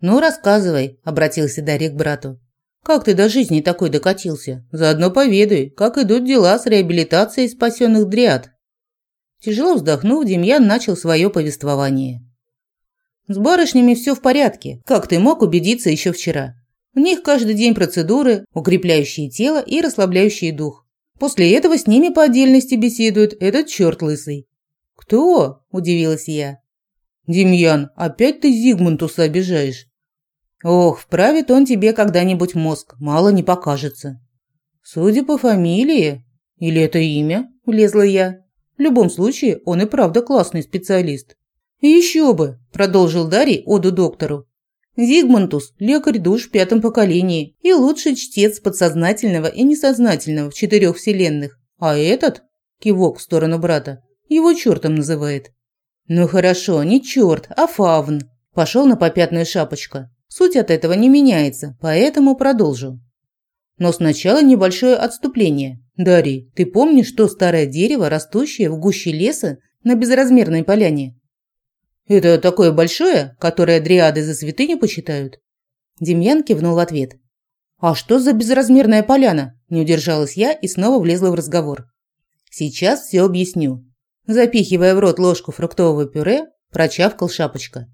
«Ну, рассказывай», – обратился Дарья к брату. «Как ты до жизни такой докатился? Заодно поведай, как идут дела с реабилитацией спасенных дриад». Тяжело вздохнув, Демьян начал свое повествование. «С барышнями все в порядке, как ты мог убедиться еще вчера. У них каждый день процедуры, укрепляющие тело и расслабляющие дух. После этого с ними по отдельности беседует этот черт лысый». «Кто?» – удивилась я. «Демьян, опять ты Зигмунтуса обижаешь?» «Ох, вправит он тебе когда-нибудь мозг, мало не покажется». «Судя по фамилии, или это имя?» – влезла я. «В любом случае, он и правда классный специалист». «Еще бы!» – продолжил Дарий оду доктору. Зигмунтус – лекарь душ в пятом поколении и лучший чтец подсознательного и несознательного в четырех вселенных. А этот – кивок в сторону брата – его чертом называет. «Ну хорошо, не черт, а фавн», – пошел на попятную шапочка. Суть от этого не меняется, поэтому продолжу. Но сначала небольшое отступление. Дарий, ты помнишь то старое дерево, растущее в гуще леса на безразмерной поляне? Это такое большое, которое дриады за святыню почитают? Демьян кивнул в ответ. А что за безразмерная поляна? Не удержалась я и снова влезла в разговор. Сейчас все объясню. Запихивая в рот ложку фруктового пюре, прочавкал шапочка.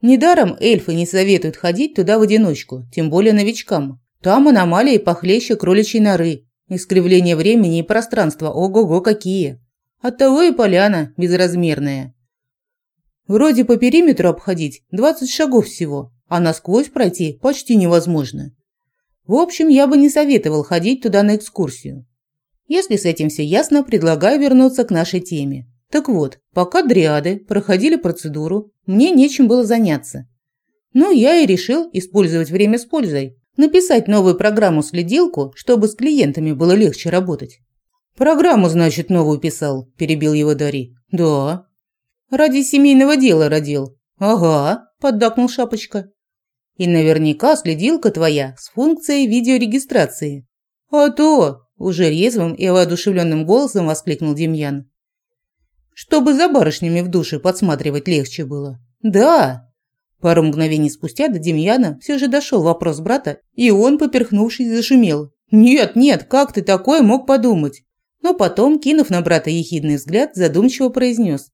Недаром эльфы не советуют ходить туда в одиночку, тем более новичкам. Там аномалии похлеще кроличьей норы, искривление времени и пространства, ого-го какие. Оттого и поляна безразмерная. Вроде по периметру обходить 20 шагов всего, а насквозь пройти почти невозможно. В общем, я бы не советовал ходить туда на экскурсию. Если с этим все ясно, предлагаю вернуться к нашей теме. Так вот, пока дриады проходили процедуру, мне нечем было заняться. Ну, я и решил использовать время с пользой. Написать новую программу-следилку, чтобы с клиентами было легче работать. «Программу, значит, новую писал», – перебил его Дари. «Да». «Ради семейного дела родил». «Ага», – поддакнул Шапочка. «И наверняка следилка твоя с функцией видеорегистрации». «А то!» – уже резвым и воодушевленным голосом воскликнул Демьян. Чтобы за барышнями в душе подсматривать легче было. Да. Пару мгновений спустя до Демьяна все же дошел вопрос брата, и он, поперхнувшись, зашумел. «Нет, нет, как ты такое мог подумать?» Но потом, кинув на брата ехидный взгляд, задумчиво произнес.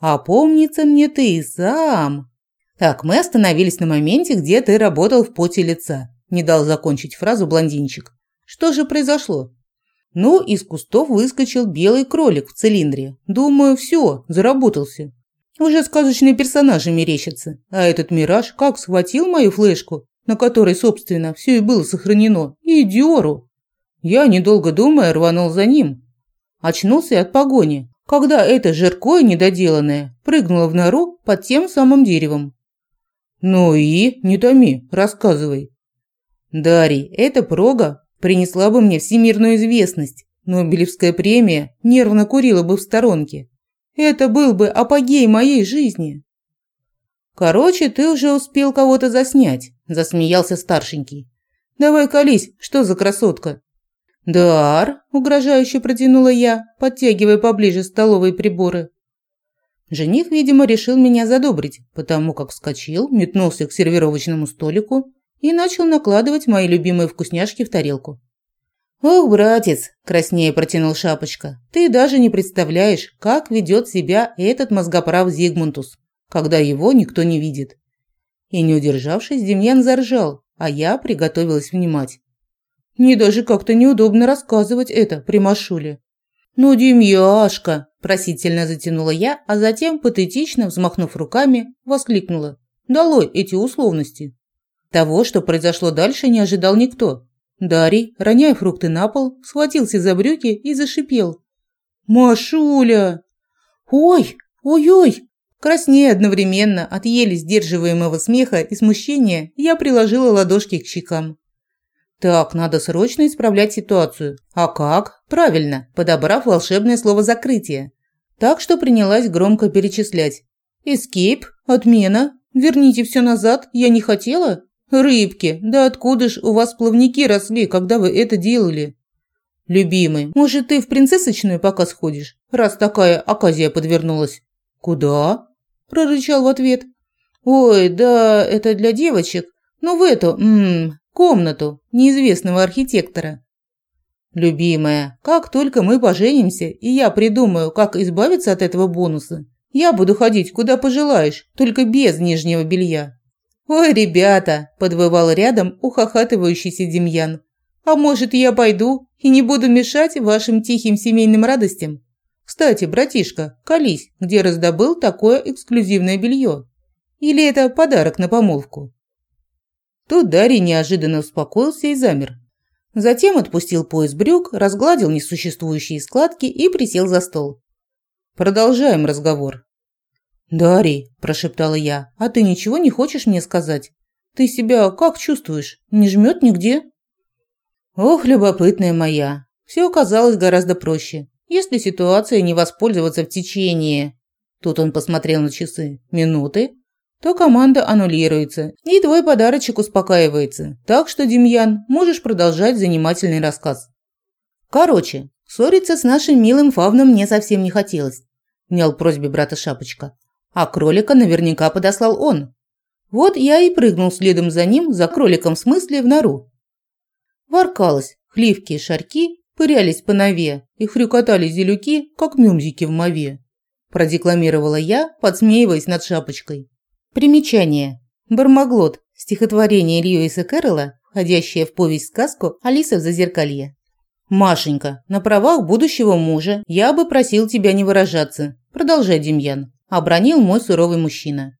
«А помнится мне ты и сам». «Так, мы остановились на моменте, где ты работал в поте лица», – не дал закончить фразу блондинчик. «Что же произошло?» Ну, из кустов выскочил белый кролик в цилиндре. Думаю, все, заработался. Уже сказочные персонажи мерещатся. А этот мираж как схватил мою флешку, на которой, собственно, все и было сохранено, и дёру. Я, недолго думая, рванул за ним. Очнулся от погони, когда это жиркое недоделанное прыгнуло в нору под тем самым деревом. «Ну и, не томи, рассказывай». «Дарий, эта прога принесла бы мне всемирную известность. Нобелевская премия нервно курила бы в сторонке. Это был бы апогей моей жизни. Короче, ты уже успел кого-то заснять, засмеялся старшенький. Давай колись, что за красотка? Дар, угрожающе протянула я, подтягивая поближе столовые приборы. Жених, видимо, решил меня задобрить, потому как вскочил, метнулся к сервировочному столику и начал накладывать мои любимые вкусняшки в тарелку. «Ох, братец!» – краснее протянул Шапочка. «Ты даже не представляешь, как ведет себя этот мозгоправ Зигмунтус, когда его никто не видит». И не удержавшись, Демьян заржал, а я приготовилась внимать. Мне даже как-то неудобно рассказывать это при Машуле. «Ну, Демьяшка!» – просительно затянула я, а затем, патетично взмахнув руками, воскликнула. «Долой эти условности!» Того, что произошло дальше, не ожидал никто. Дарий, роняя фрукты на пол, схватился за брюки и зашипел. «Машуля!» «Ой! Ой-ой!» Краснея одновременно от еле сдерживаемого смеха и смущения, я приложила ладошки к щекам. «Так, надо срочно исправлять ситуацию. А как? Правильно, подобрав волшебное слово «закрытие». Так что принялась громко перечислять. «Эскейп? Отмена? Верните все назад? Я не хотела? «Рыбки, да откуда ж у вас плавники росли, когда вы это делали?» «Любимый, может, ты в принцессочную пока сходишь, раз такая оказия подвернулась?» «Куда?» – прорычал в ответ. Ой, да, это для девочек. Ну, в эту, ммм, комнату неизвестного архитектора. Любимая, как только мы поженимся, и я придумаю, как избавиться от этого бонуса, я буду ходить куда пожелаешь, только без нижнего белья. Ой, ребята, подвывал рядом ухахатывающийся Демьян. А может, я пойду и не буду мешать вашим тихим семейным радостям? Кстати, братишка, колись, где раздобыл такое эксклюзивное белье? Или это подарок на помолвку? Тут Дарий неожиданно успокоился и замер. Затем отпустил пояс брюк, разгладил несуществующие складки и присел за стол. Продолжаем разговор. «Дарий», – прошептала я, – «а ты ничего не хочешь мне сказать? Ты себя как чувствуешь? Не жмет нигде?» Ох, любопытная моя. Все оказалось гораздо проще. Если ситуация не воспользоваться в течение... Тут он посмотрел на часы. Минуты, то команда аннулируется, и твой подарочек успокаивается. Так что, Демьян, можешь продолжать занимательный рассказ. Короче, ссориться с нашим милым фавном мне совсем не хотелось, внял просьбе брата Шапочка. А кролика наверняка подослал он. Вот я и прыгнул следом за ним, за кроликом в смысле, в нору. Воркалось, хливки шарки пырялись по нове и хрюкотали зелюки, как мюмзики в мове. Продекламировала я, подсмеиваясь над шапочкой. Примечание. Бармаглот. Стихотворение Льюиса Кэрролла, входящее в повесть-сказку «Алиса в зазеркалье». «Машенька, на правах будущего мужа я бы просил тебя не выражаться. Продолжай, Демьян», – обронил мой суровый мужчина.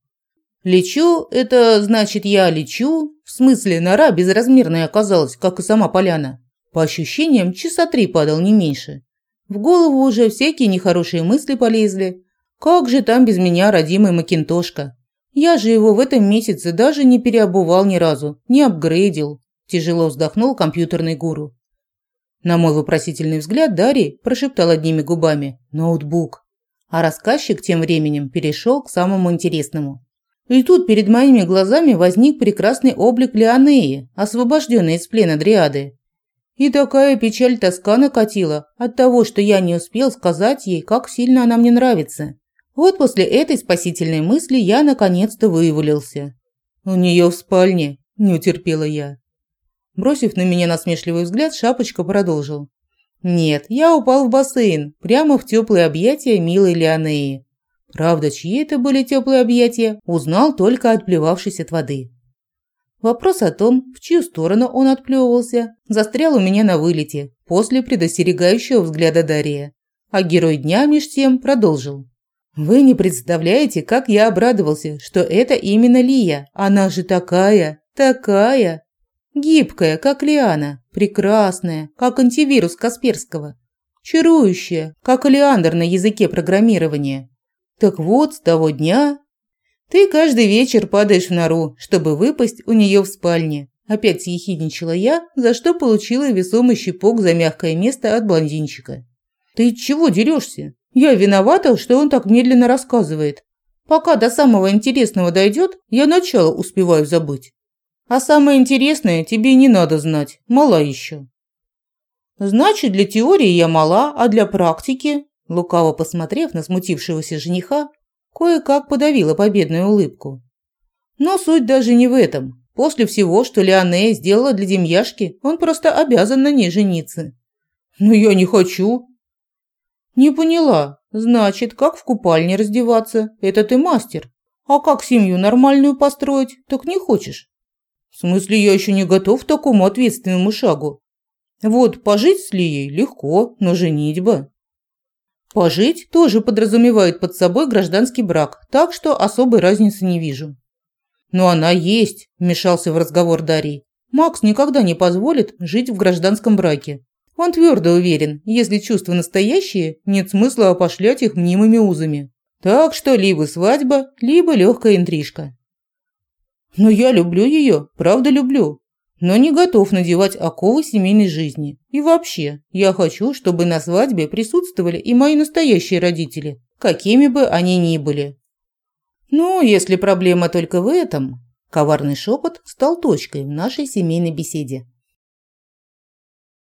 «Лечу – это значит я лечу, в смысле нора безразмерная оказалась, как и сама поляна. По ощущениям, часа три падал не меньше. В голову уже всякие нехорошие мысли полезли. Как же там без меня родимый Макинтошка? Я же его в этом месяце даже не переобувал ни разу, не апгрейдил. Тяжело вздохнул компьютерный гуру. На мой вопросительный взгляд Дарья прошептал одними губами «ноутбук». А рассказчик тем временем перешел к самому интересному. И тут перед моими глазами возник прекрасный облик Леонеи, освобожденной из плена Дриады. И такая печаль тоска накатила от того, что я не успел сказать ей, как сильно она мне нравится. Вот после этой спасительной мысли я наконец-то вывалился. «У нее в спальне», – не утерпела я. Бросив на меня насмешливый взгляд, Шапочка продолжил. «Нет, я упал в бассейн, прямо в теплые объятия милой Леонеи. Правда, чьи это были теплые объятия, узнал только отплевавшись от воды. Вопрос о том, в чью сторону он отплевывался, застрял у меня на вылете после предостерегающего взгляда Дария. А герой дня меж тем продолжил. Вы не представляете, как я обрадовался, что это именно Лия. Она же такая, такая. Гибкая, как Лиана, прекрасная, как антивирус Касперского. Чарующая, как Алиандр на языке программирования. Так вот, с того дня ты каждый вечер падаешь в нору, чтобы выпасть у нее в спальне. Опять съехидничала я, за что получила весомый щепок за мягкое место от блондинчика. Ты чего дерешься? Я виновата, что он так медленно рассказывает. Пока до самого интересного дойдет, я начало успеваю забыть. А самое интересное тебе не надо знать, мала еще. Значит, для теории я мала, а для практики, лукаво посмотрев на смутившегося жениха, кое-как подавила победную улыбку. Но суть даже не в этом. После всего, что Леонея сделала для Демьяшки, он просто обязан на ней жениться. «Но я не хочу», «Не поняла. Значит, как в купальне раздеваться? Это ты мастер. А как семью нормальную построить? Так не хочешь?» «В смысле, я еще не готов к такому ответственному шагу. Вот пожить с Лией легко, но женитьба...» Пожить тоже подразумевает под собой гражданский брак, так что особой разницы не вижу. Но она есть, вмешался в разговор Дарий. Макс никогда не позволит жить в гражданском браке. Он твердо уверен, если чувства настоящие, нет смысла опошлять их мнимыми узами. Так что либо свадьба, либо легкая интрижка. Но я люблю ее, правда люблю. Но не готов надевать оковы семейной жизни. И вообще, я хочу, чтобы на свадьбе присутствовали и мои настоящие родители, какими бы они ни были. Ну, если проблема только в этом, коварный шепот стал точкой в нашей семейной беседе.